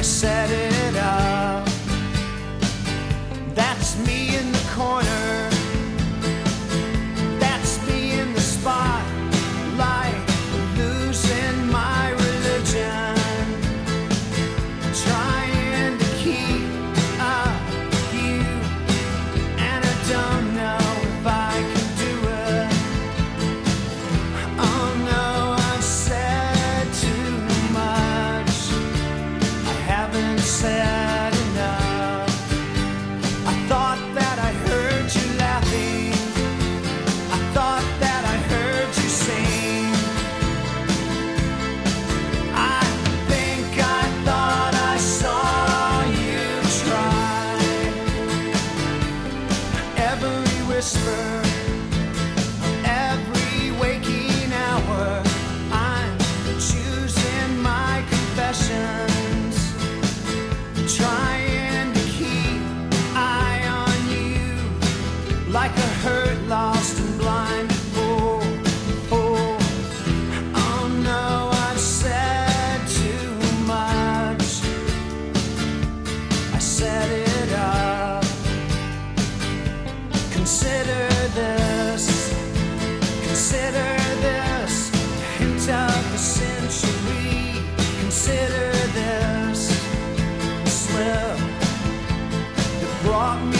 I set it whisper of every waking hour. I'm choosing my confessions, trying to keep an eye on you like a hurt, lost, and blind. Oh, oh. Oh, said it taught me.